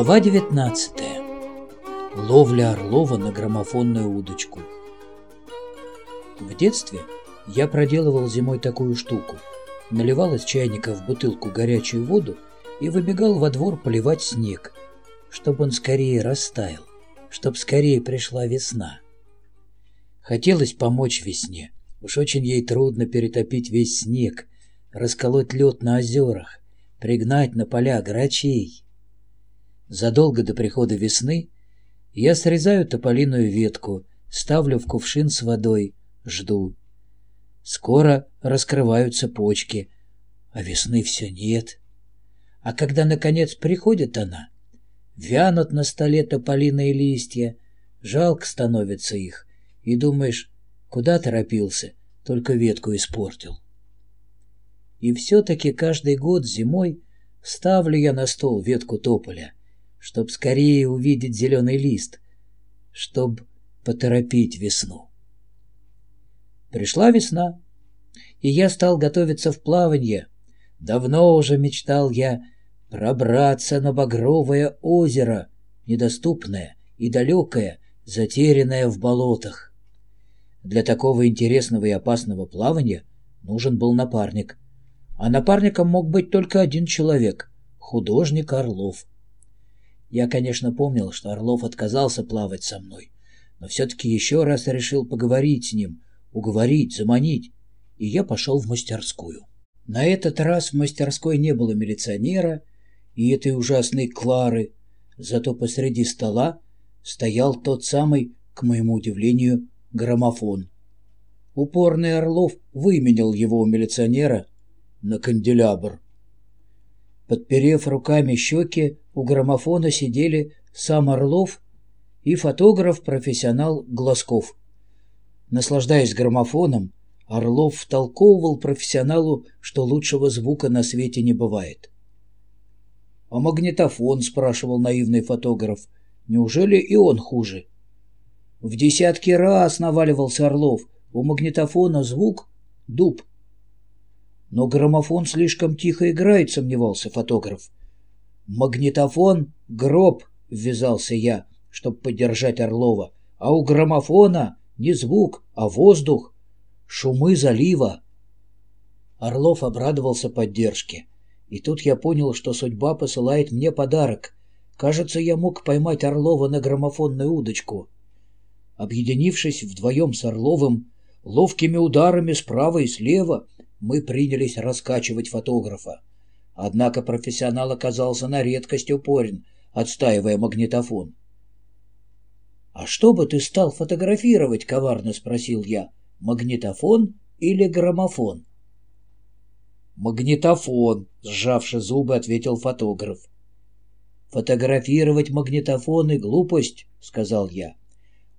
Глава 19. Ловля Орлова на граммофонную удочку. В детстве я проделывал зимой такую штуку. Наливал из чайника в бутылку горячую воду и выбегал во двор поливать снег, чтобы он скорее растаял, чтобы скорее пришла весна. Хотелось помочь весне. Уж очень ей трудно перетопить весь снег, расколоть лед на озерах, пригнать на поля грачей. Задолго до прихода весны я срезаю тополиную ветку, ставлю в кувшин с водой, жду. Скоро раскрываются почки, а весны все нет. А когда, наконец, приходит она, вянут на столе тополиные листья, жалко становится их, и думаешь, куда торопился, только ветку испортил. И все-таки каждый год зимой ставлю я на стол ветку тополя, чтоб скорее увидеть зеленый лист, чтоб поторопить весну. Пришла весна, и я стал готовиться в плаванье. Давно уже мечтал я пробраться на Багровое озеро, недоступное и далекое, затерянное в болотах. Для такого интересного и опасного плавания нужен был напарник. А напарником мог быть только один человек — художник Орлов. Я, конечно, помнил, что Орлов отказался плавать со мной, но все-таки еще раз решил поговорить с ним, уговорить, заманить, и я пошел в мастерскую. На этот раз в мастерской не было милиционера и этой ужасной Клары, зато посреди стола стоял тот самый, к моему удивлению, граммофон. Упорный Орлов выменял его у милиционера на канделябр. Подперев руками щеки, у граммофона сидели сам Орлов и фотограф-профессионал Глазков. Наслаждаясь граммофоном, Орлов втолковывал профессионалу, что лучшего звука на свете не бывает. «А магнитофон?» — спрашивал наивный фотограф. «Неужели и он хуже?» В десятки раз наваливался Орлов. У магнитофона звук — дуб. Но граммофон слишком тихо играет, сомневался фотограф. Магнитофон — гроб, ввязался я, чтобы поддержать Орлова. А у граммофона не звук, а воздух, шумы залива. Орлов обрадовался поддержке. И тут я понял, что судьба посылает мне подарок. Кажется, я мог поймать Орлова на граммофонную удочку. Объединившись вдвоем с Орловым, ловкими ударами справа и слева мы принялись раскачивать фотографа. Однако профессионал оказался на редкость упорен, отстаивая магнитофон. «А что бы ты стал фотографировать?» — коварно спросил я. «Магнитофон или граммофон?» «Магнитофон», — сжавши зубы, ответил фотограф. «Фотографировать магнитофон и глупость», — сказал я.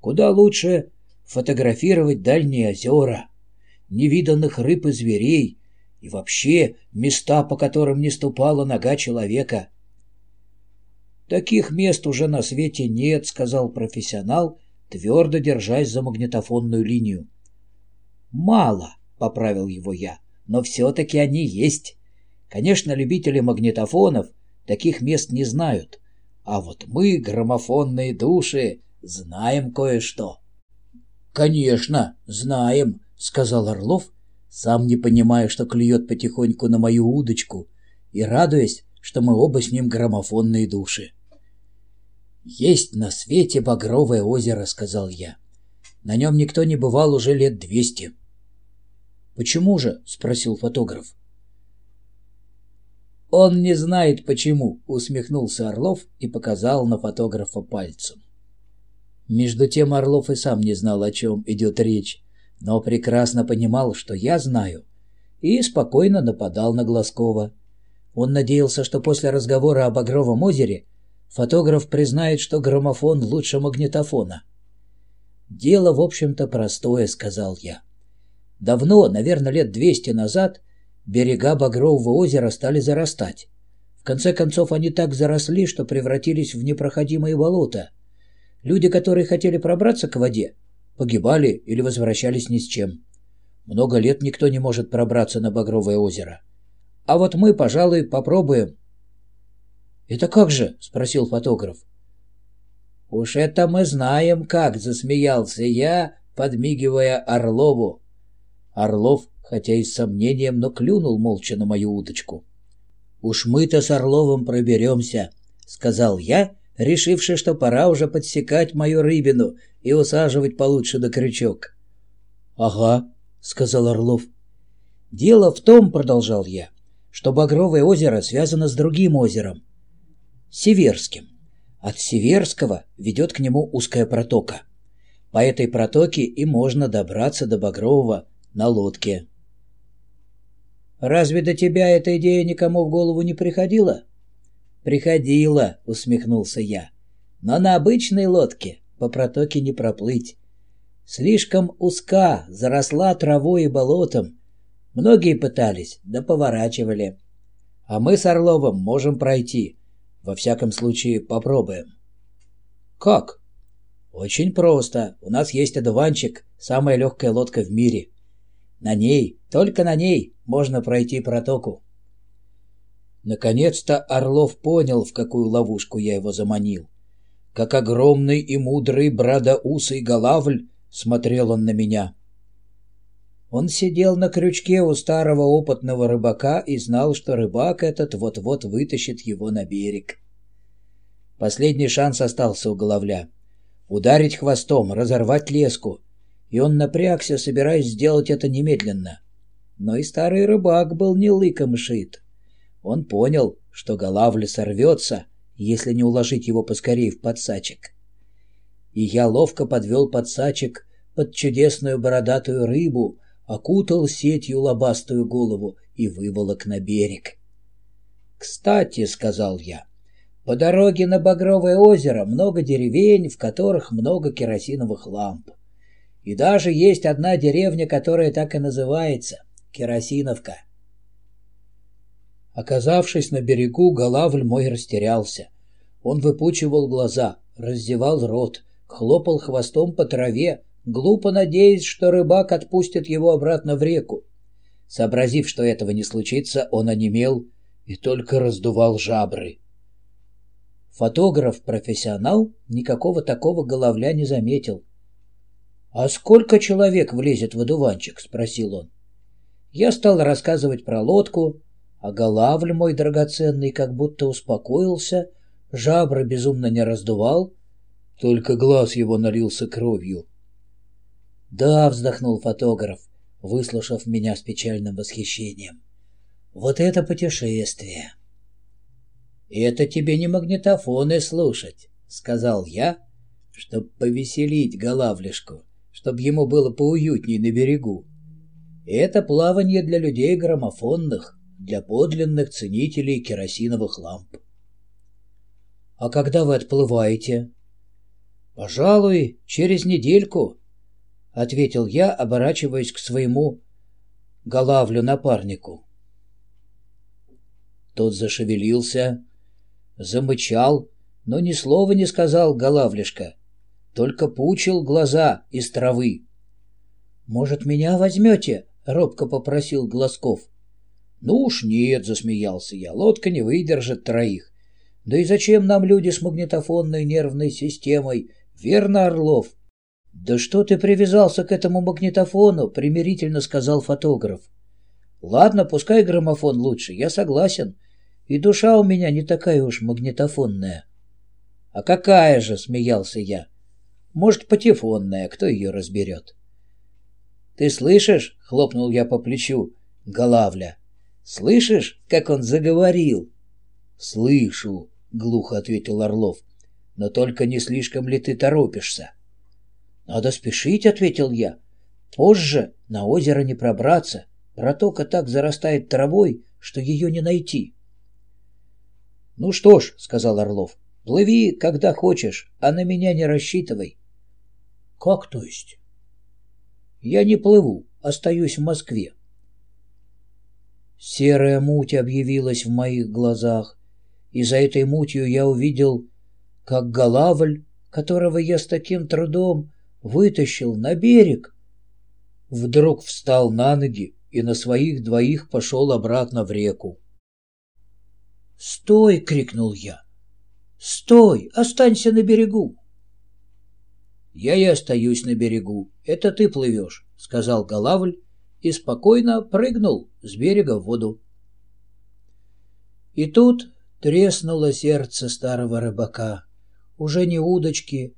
Куда лучше фотографировать дальние озера, невиданных рыб и зверей и вообще места, по которым не ступала нога человека. «Таких мест уже на свете нет», — сказал профессионал, твердо держась за магнитофонную линию. «Мало», — поправил его я, — «но все-таки они есть. Конечно, любители магнитофонов таких мест не знают, а вот мы, граммофонные души, знаем кое-что. — Конечно, знаем, — сказал Орлов, сам не понимая, что клюет потихоньку на мою удочку, и радуясь, что мы оба с ним граммофонные души. «Есть на свете Багровое озеро», — сказал я. «На нем никто не бывал уже лет двести». «Почему же?» — спросил фотограф. «Он не знает, почему», — усмехнулся Орлов и показал на фотографа пальцем. Между тем Орлов и сам не знал, о чем идет речь, но прекрасно понимал, что я знаю, и спокойно нападал на Глазкова. Он надеялся, что после разговора об Багровом озере фотограф признает, что граммофон лучше магнитофона. «Дело, в общем-то, простое», — сказал я. Давно, наверное, лет двести назад, берега Багрового озера стали зарастать. В конце концов, они так заросли, что превратились в непроходимые болота — Люди, которые хотели пробраться к воде, погибали или возвращались ни с чем. Много лет никто не может пробраться на Багровое озеро. А вот мы, пожалуй, попробуем. «Это как же?» — спросил фотограф. «Уж это мы знаем как!» — засмеялся я, подмигивая Орлову. Орлов, хотя и с сомнением, но клюнул молча на мою удочку. «Уж мы-то с Орловым проберемся», — сказал я, решивши, что пора уже подсекать мою рыбину и усаживать получше на крючок. «Ага», — сказал Орлов. «Дело в том, — продолжал я, — что Багровое озеро связано с другим озером, Северским. От Северского ведет к нему узкая протока. По этой протоке и можно добраться до Багрового на лодке. «Разве до тебя эта идея никому в голову не приходила?» «Приходила», — усмехнулся я. «Но на обычной лодке по протоке не проплыть. Слишком узка, заросла травой и болотом. Многие пытались, да поворачивали. А мы с Орловым можем пройти. Во всяком случае, попробуем». «Как?» «Очень просто. У нас есть одуванчик, самая легкая лодка в мире. На ней, только на ней, можно пройти протоку». Наконец-то Орлов понял, в какую ловушку я его заманил. Как огромный и мудрый брадоусый голавль смотрел он на меня. Он сидел на крючке у старого опытного рыбака и знал, что рыбак этот вот-вот вытащит его на берег. Последний шанс остался у головля. Ударить хвостом, разорвать леску. И он напрягся, собираясь сделать это немедленно. Но и старый рыбак был не лыком шит. Он понял, что голавля сорвется, если не уложить его поскорее в подсачек. И я ловко подвел подсачек под чудесную бородатую рыбу, окутал сетью лобастую голову и выволок на берег. «Кстати», — сказал я, — «по дороге на Багровое озеро много деревень, в которых много керосиновых ламп. И даже есть одна деревня, которая так и называется — Керосиновка». Оказавшись на берегу, Голавль мой растерялся. Он выпучивал глаза, раздевал рот, хлопал хвостом по траве, глупо надеясь, что рыбак отпустит его обратно в реку. Сообразив, что этого не случится, он онемел и только раздувал жабры. Фотограф-профессионал никакого такого головля не заметил. «А сколько человек влезет в одуванчик?» — спросил он. Я стал рассказывать про лодку, а голавль мой драгоценный как будто успокоился, жабры безумно не раздувал, только глаз его налился кровью. «Да», — вздохнул фотограф, выслушав меня с печальным восхищением, — «вот это путешествие!» «Это тебе не магнитофоны слушать», — сказал я, чтоб повеселить голавлишку, чтоб ему было поуютней на берегу. «Это плавание для людей граммофонных, для подлинных ценителей керосиновых ламп. «А когда вы отплываете?» «Пожалуй, через недельку», — ответил я, оборачиваясь к своему голавлю-напарнику. Тот зашевелился, замычал, но ни слова не сказал голавлишка, только пучил глаза из травы. «Может, меня возьмете?» — робко попросил Глазков. «Ну уж нет», — засмеялся я, — «лодка не выдержит троих. Да и зачем нам люди с магнитофонной нервной системой? Верно, Орлов?» «Да что ты привязался к этому магнитофону?» — примирительно сказал фотограф. «Ладно, пускай граммофон лучше, я согласен. И душа у меня не такая уж магнитофонная». «А какая же?» — смеялся я. «Может, патефонная, кто ее разберет?» «Ты слышишь?» — хлопнул я по плечу. «Голавля, Слышишь, как он заговорил? Слышу, глухо ответил Орлов. Но только не слишком ли ты торопишься? Надо спешить, ответил я. Позже на озеро не пробраться. Протока так зарастает травой, что ее не найти. Ну что ж, сказал Орлов, плыви, когда хочешь, а на меня не рассчитывай. Как то есть? Я не плыву, остаюсь в Москве. Серая муть объявилась в моих глазах, и за этой мутью я увидел, как Голавль, которого я с таким трудом вытащил на берег, вдруг встал на ноги и на своих двоих пошел обратно в реку. «Стой!» — крикнул я. «Стой! Останься на берегу!» «Я и остаюсь на берегу. Это ты плывешь», — сказал Галавль и спокойно прыгнул с берега в воду. И тут треснуло сердце старого рыбака. Уже ни удочки,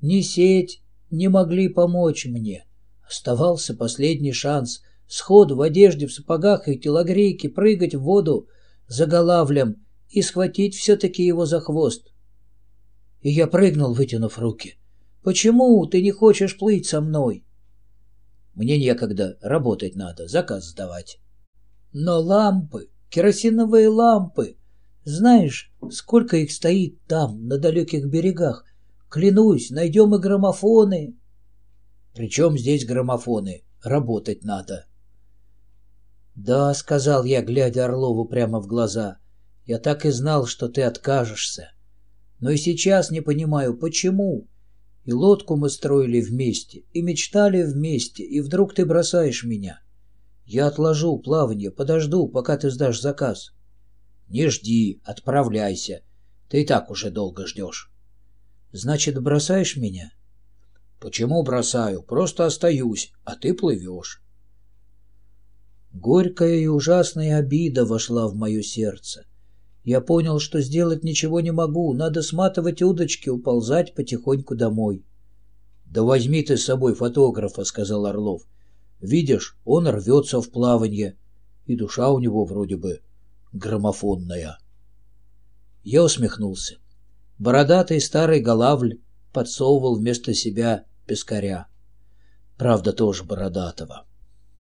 ни сеть не могли помочь мне. Оставался последний шанс сходу в одежде, в сапогах и телогрейке прыгать в воду за Галавлем и схватить все-таки его за хвост. И я прыгнул, вытянув руки. «Почему ты не хочешь плыть со мной?» «Мне некогда, работать надо, заказ сдавать». «Но лампы, керосиновые лампы, знаешь, сколько их стоит там, на далеких берегах? Клянусь, найдем и граммофоны». «При чем здесь граммофоны? Работать надо». «Да», — сказал я, глядя Орлову прямо в глаза, — «я так и знал, что ты откажешься. Но и сейчас не понимаю, почему. И лодку мы строили вместе, и мечтали вместе, и вдруг ты бросаешь меня. Я отложу плавание, подожду, пока ты сдашь заказ». «Не жди, отправляйся. Ты и так уже долго ждешь». «Значит, бросаешь меня?» «Почему бросаю? Просто остаюсь, а ты плывешь». Горькая и ужасная обида вошла в мое сердце. Я понял, что сделать ничего не могу, надо сматывать удочки, уползать потихоньку домой. — Да возьми ты с собой фотографа, — сказал Орлов. — Видишь, он рвется в плаванье, и душа у него вроде бы граммофонная. Я усмехнулся. Бородатый старый голавль подсовывал вместо себя пескаря. Правда, тоже бородатого.